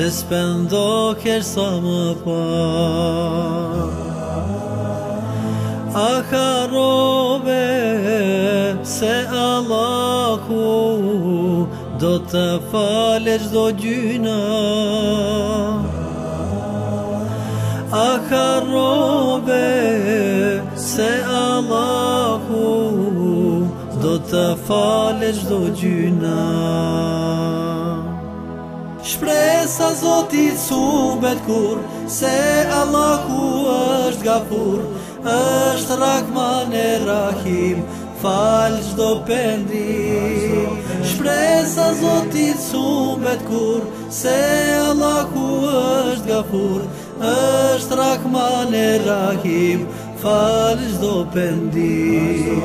se s'pendo kërë sa më pa A karove se Allahu do të fale qdo gjyna A karove se Allahu do të fale qdo gjyna Shpresa Zotit subet kur Se Allah ku është gafur është Rahman e Rahim Falë qdo pendi Shpresa Zotit subet kur Se Allah ku është gafur është Rahman e Rahim Falë do pendim. pendi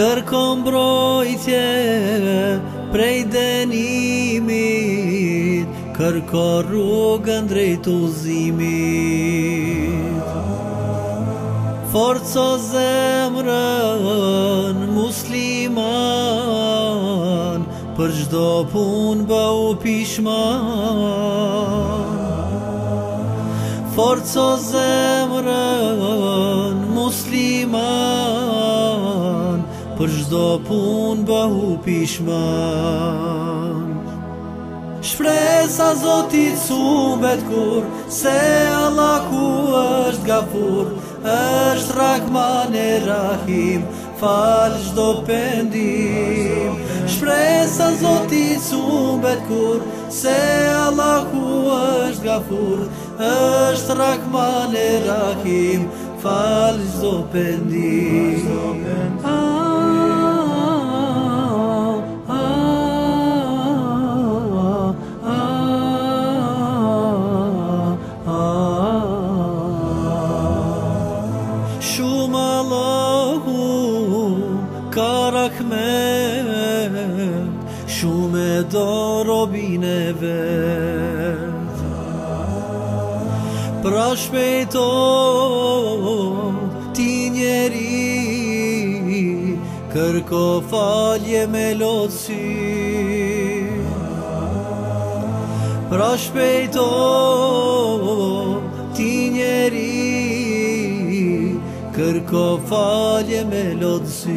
kërkom brojtje prej denimit, kërko rrugën drejt uzimit. Forco zemrën musliman, për gjdo pun bëhu pishman. Forco zemrën, për shdo pun bëhu pishman Shpresa zotit sumbet kur Se Allah ku është gafur është rakman e rahim Falë shdo pendim Shpresa zotit sumbet kur Se Allah ku është gafur është rakman e rahim Falë shdo shdo pendim shumë Allahu ka rahmet Shumë e do robine vet Pra shpejto ti njeri Kërko falje me lotësi Pra shpejto kërko falje me lodësi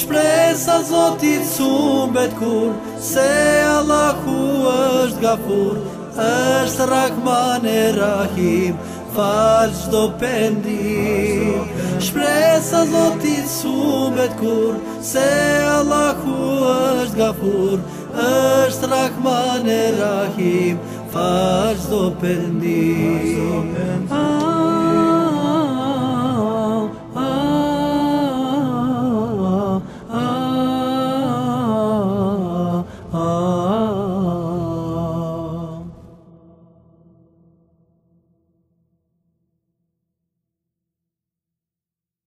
Shpresa zotit sumbet kur Se Allahu është gafur është Rahman e Rahim Falë qdo pendim Shpresa zotit sumbet kur Se Allahu është gafur është Rahman e Rahim farz do perdi.